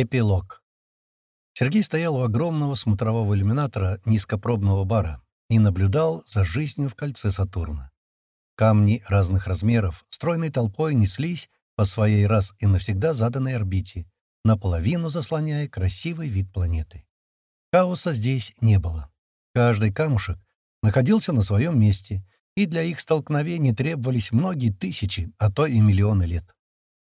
Эпилог. Сергей стоял у огромного смотрового иллюминатора низкопробного бара и наблюдал за жизнью в кольце Сатурна. Камни разных размеров стройной толпой неслись по своей раз и навсегда заданной орбите, наполовину заслоняя красивый вид планеты. Хаоса здесь не было. Каждый камушек находился на своем месте, и для их столкновений требовались многие тысячи, а то и миллионы лет.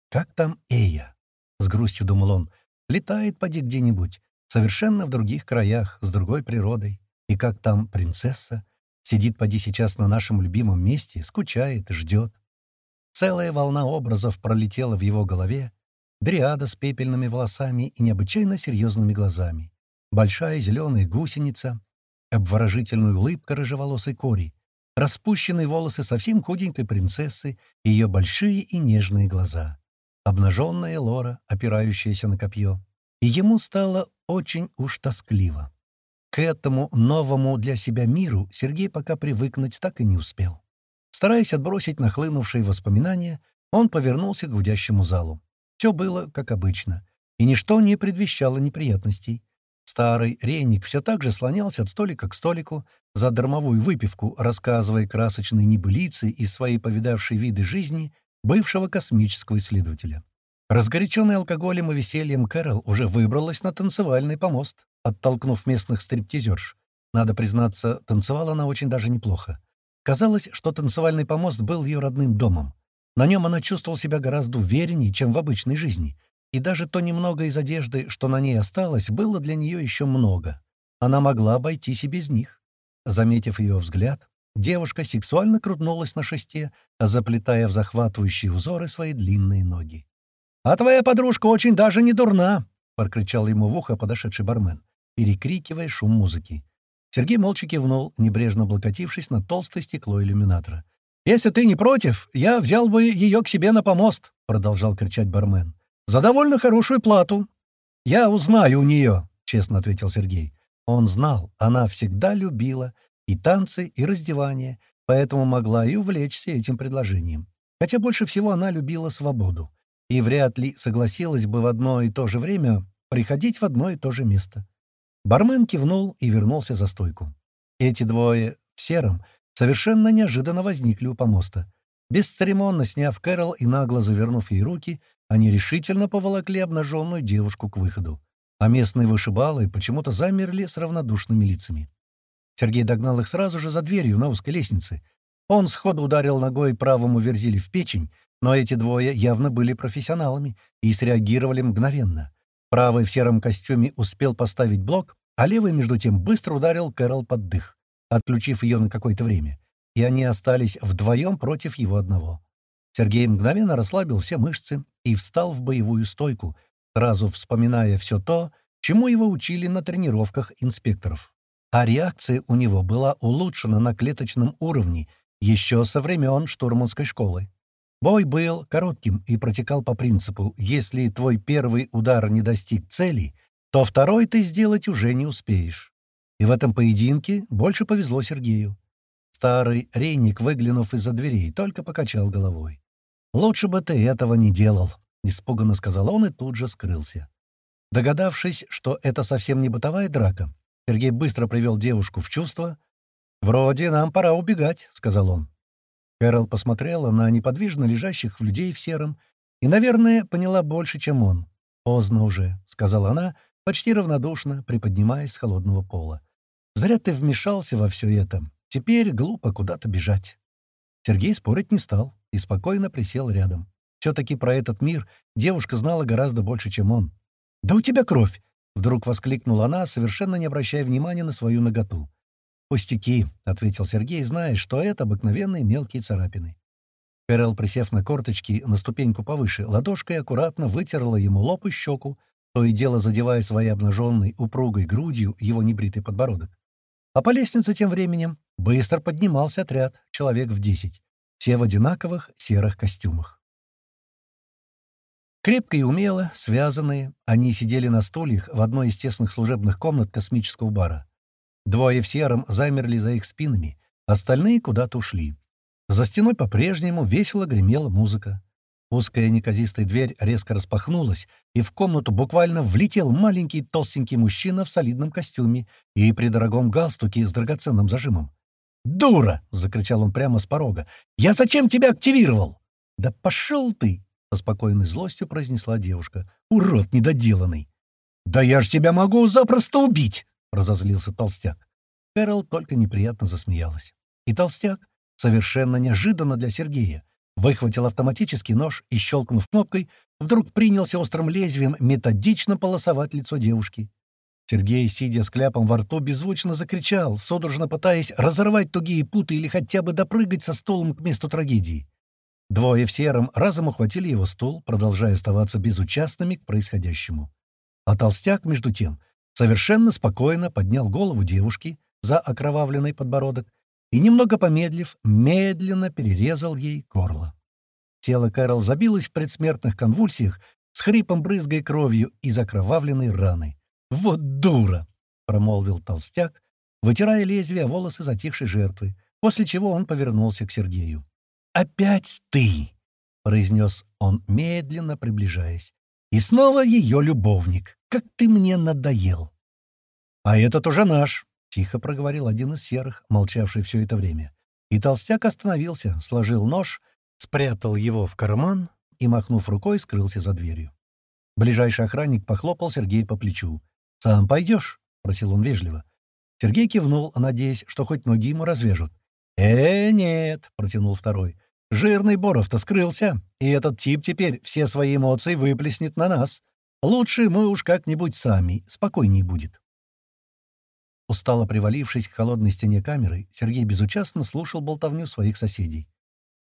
«Как там Эя?» — с грустью думал он — Летает поди где-нибудь, совершенно в других краях, с другой природой. И как там принцесса? Сидит поди сейчас на нашем любимом месте, скучает, ждет. Целая волна образов пролетела в его голове. Дриада с пепельными волосами и необычайно серьезными глазами. Большая зеленая гусеница, обворожительная улыбка рыжеволосой кори, распущенные волосы совсем худенькой принцессы и ее большие и нежные глаза обнаженная Лора, опирающаяся на копье. И ему стало очень уж тоскливо. К этому новому для себя миру Сергей пока привыкнуть так и не успел. Стараясь отбросить нахлынувшие воспоминания, он повернулся к гудящему залу. Все было как обычно, и ничто не предвещало неприятностей. Старый рейник все так же слонялся от столика к столику за дармовую выпивку, рассказывая красочные небылицы из своей повидавшей виды жизни бывшего космического исследователя. Разгоряченный алкоголем и весельем Кэрол уже выбралась на танцевальный помост, оттолкнув местных стриптизерш. Надо признаться, танцевала она очень даже неплохо. Казалось, что танцевальный помост был ее родным домом. На нем она чувствовала себя гораздо увереннее, чем в обычной жизни. И даже то немного из одежды, что на ней осталось, было для нее еще много. Она могла обойтись и без них. Заметив ее взгляд, Девушка сексуально крутнулась на шесте, заплетая в захватывающие узоры свои длинные ноги. «А твоя подружка очень даже не дурна!» — прокричал ему в ухо подошедший бармен, перекрикивая шум музыки. Сергей молча кивнул, небрежно облокотившись на толстое стекло иллюминатора. «Если ты не против, я взял бы ее к себе на помост», — продолжал кричать бармен. «За довольно хорошую плату». «Я узнаю у нее», — честно ответил Сергей. Он знал, она всегда любила и танцы, и раздевание, поэтому могла и увлечься этим предложением. Хотя больше всего она любила свободу и вряд ли согласилась бы в одно и то же время приходить в одно и то же место. Бармен кивнул и вернулся за стойку. Эти двое в сером совершенно неожиданно возникли у помоста. Бесцеремонно сняв Кэрол и нагло завернув ей руки, они решительно поволокли обнаженную девушку к выходу. А местные вышибалы почему-то замерли с равнодушными лицами. Сергей догнал их сразу же за дверью на узкой лестнице. Он сходу ударил ногой правому верзили в печень, но эти двое явно были профессионалами и среагировали мгновенно. Правый в сером костюме успел поставить блок, а левый, между тем, быстро ударил Кэрол под дых, отключив ее на какое-то время. И они остались вдвоем против его одного. Сергей мгновенно расслабил все мышцы и встал в боевую стойку, сразу вспоминая все то, чему его учили на тренировках инспекторов а реакция у него была улучшена на клеточном уровне еще со времен штурманской школы. Бой был коротким и протекал по принципу «если твой первый удар не достиг цели, то второй ты сделать уже не успеешь». И в этом поединке больше повезло Сергею. Старый рейник, выглянув из-за дверей, только покачал головой. «Лучше бы ты этого не делал», — испуганно сказал он и тут же скрылся. Догадавшись, что это совсем не бытовая драка, Сергей быстро привел девушку в чувство. «Вроде нам пора убегать», — сказал он. Кэрол посмотрела на неподвижно лежащих людей в сером и, наверное, поняла больше, чем он. «Поздно уже», — сказала она, почти равнодушно, приподнимаясь с холодного пола. «Зря ты вмешался во все это. Теперь глупо куда-то бежать». Сергей спорить не стал и спокойно присел рядом. Все-таки про этот мир девушка знала гораздо больше, чем он. «Да у тебя кровь!» Вдруг воскликнула она, совершенно не обращая внимания на свою наготу. «Пустяки», — ответил Сергей, зная, что это обыкновенные мелкие царапины. Кэрол, присев на корточки на ступеньку повыше, ладошкой аккуратно вытерла ему лоб и щеку, то и дело задевая своей обнаженной, упругой грудью его небритый подбородок. А по лестнице тем временем быстро поднимался отряд, человек в десять, все в одинаковых серых костюмах. Крепко и умело, связанные, они сидели на стульях в одной из тесных служебных комнат космического бара. Двое в сером замерли за их спинами, остальные куда-то ушли. За стеной по-прежнему весело гремела музыка. Узкая неказистая дверь резко распахнулась, и в комнату буквально влетел маленький толстенький мужчина в солидном костюме и при дорогом галстуке с драгоценным зажимом. «Дура!» — закричал он прямо с порога. «Я зачем тебя активировал?» «Да пошел ты!» — со спокойной злостью произнесла девушка. «Урод недоделанный!» «Да я ж тебя могу запросто убить!» — разозлился толстяк. Кэрол только неприятно засмеялась. И толстяк, совершенно неожиданно для Сергея, выхватил автоматический нож и, щелкнув кнопкой, вдруг принялся острым лезвием методично полосовать лицо девушки. Сергей, сидя с кляпом во рту, беззвучно закричал, судорожно пытаясь разорвать тугие путы или хотя бы допрыгать со стулом к месту трагедии. Двое в сером разом ухватили его стул, продолжая оставаться безучастными к происходящему. А толстяк, между тем, совершенно спокойно поднял голову девушки за окровавленный подбородок и, немного помедлив, медленно перерезал ей горло. Тело Кэрол забилось в предсмертных конвульсиях, с хрипом брызгая кровью из окровавленной раны. «Вот дура!» — промолвил толстяк, вытирая лезвие волосы затихшей жертвы, после чего он повернулся к Сергею. «Опять ты!» — произнес он, медленно приближаясь. «И снова ее любовник. Как ты мне надоел!» «А этот уже наш!» — тихо проговорил один из серых, молчавший все это время. И толстяк остановился, сложил нож, спрятал его в карман и, махнув рукой, скрылся за дверью. Ближайший охранник похлопал Сергея по плечу. «Сам пойдешь?» — просил он вежливо. Сергей кивнул, надеясь, что хоть ноги ему развяжут. «Э, нет», — протянул второй. «Жирный Боров-то скрылся, и этот тип теперь все свои эмоции выплеснет на нас. Лучше мы уж как-нибудь сами, спокойней будет». Устало привалившись к холодной стене камеры, Сергей безучастно слушал болтовню своих соседей.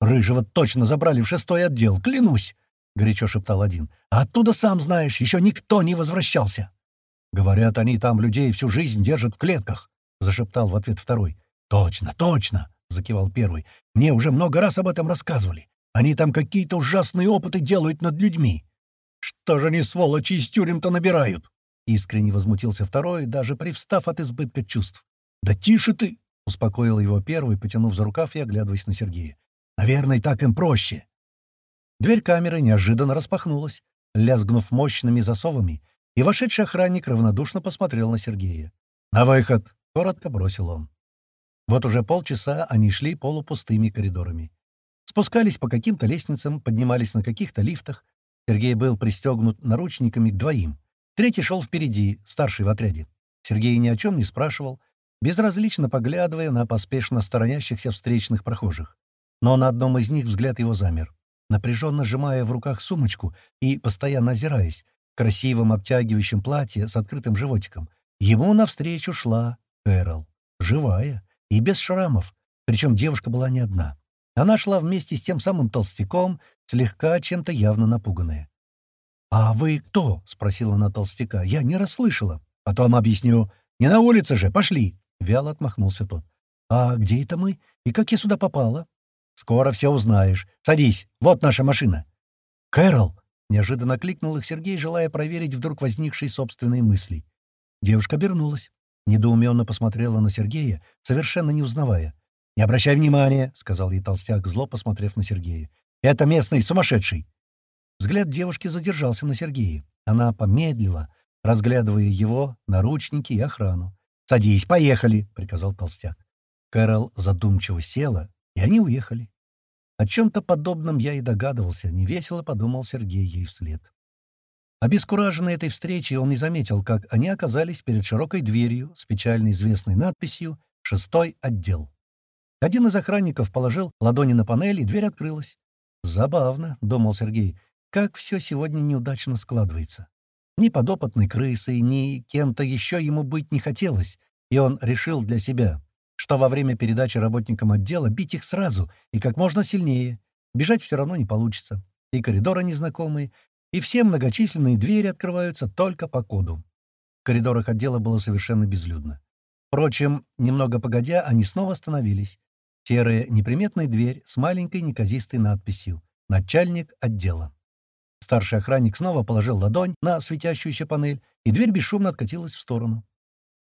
«Рыжего точно забрали в шестой отдел, клянусь!» — горячо шептал один. «А оттуда, сам знаешь, еще никто не возвращался!» «Говорят, они там людей всю жизнь держат в клетках!» — зашептал в ответ второй. «Точно, точно!» — закивал первый. «Мне уже много раз об этом рассказывали. Они там какие-то ужасные опыты делают над людьми. Что же они, сволочи, из тюрем-то набирают?» Искренне возмутился второй, даже привстав от избытка чувств. «Да тише ты!» — успокоил его первый, потянув за рукав и оглядываясь на Сергея. «Наверное, так им проще». Дверь камеры неожиданно распахнулась, лязгнув мощными засовами, и вошедший охранник равнодушно посмотрел на Сергея. «На выход!» — коротко бросил он. Вот уже полчаса они шли полупустыми коридорами. Спускались по каким-то лестницам, поднимались на каких-то лифтах. Сергей был пристегнут наручниками к двоим. Третий шел впереди, старший в отряде. Сергей ни о чем не спрашивал, безразлично поглядывая на поспешно сторонящихся встречных прохожих. Но на одном из них взгляд его замер. Напряженно сжимая в руках сумочку и постоянно озираясь, в красивом обтягивающем платье с открытым животиком, ему навстречу шла Кэрол. Живая и без шрамов, причем девушка была не одна. Она шла вместе с тем самым толстяком, слегка чем-то явно напуганная. «А вы кто?» — спросила она толстяка. «Я не расслышала». «Потом объясню. Не на улице же, пошли!» — вяло отмахнулся тот. «А где это мы? И как я сюда попала?» «Скоро все узнаешь. Садись, вот наша машина». «Кэрол!» — неожиданно кликнул их Сергей, желая проверить вдруг возникшие собственные мысли. Девушка обернулась. Недоуменно посмотрела на Сергея, совершенно не узнавая. «Не обращай внимания», — сказал ей толстяк, зло посмотрев на Сергея. «Это местный сумасшедший. Взгляд девушки задержался на Сергее. Она помедлила, разглядывая его, наручники и охрану. «Садись, поехали!» — приказал толстяк. Кэрол задумчиво села, и они уехали. О чем-то подобном я и догадывался, невесело подумал Сергей ей вслед. Обескураженный этой встречей, он не заметил, как они оказались перед широкой дверью с печально известной надписью «Шестой отдел». Один из охранников положил ладони на панель, и дверь открылась. «Забавно», — думал Сергей, как все сегодня неудачно складывается. Ни подопытной крысой, ни кем-то еще ему быть не хотелось, и он решил для себя, что во время передачи работникам отдела бить их сразу и как можно сильнее. Бежать все равно не получится. И коридоры незнакомые, и все многочисленные двери открываются только по коду. В коридорах отдела было совершенно безлюдно. Впрочем, немного погодя, они снова остановились. Серая неприметная дверь с маленькой неказистой надписью «Начальник отдела». Старший охранник снова положил ладонь на светящуюся панель, и дверь бесшумно откатилась в сторону.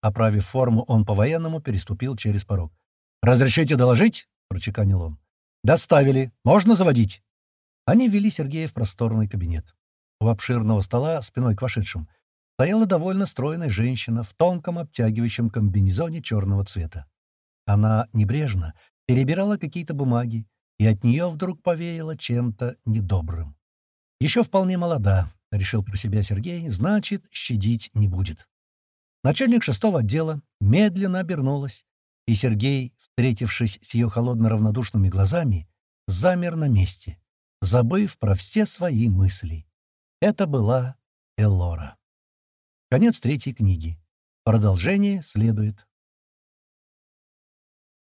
Оправив форму, он по-военному переступил через порог. «Разрешите доложить?» — прочеканил он. «Доставили. Можно заводить?» Они ввели Сергея в просторный кабинет. У обширного стола, спиной к вошедшим, стояла довольно стройная женщина в тонком обтягивающем комбинезоне черного цвета. Она небрежно перебирала какие-то бумаги, и от нее вдруг повеяло чем-то недобрым. Еще вполне молода, — решил про себя Сергей, — значит, щадить не будет. Начальник шестого отдела медленно обернулась, и Сергей, встретившись с ее холодно-равнодушными глазами, замер на месте, забыв про все свои мысли. Это была Элора. Конец третьей книги. Продолжение следует.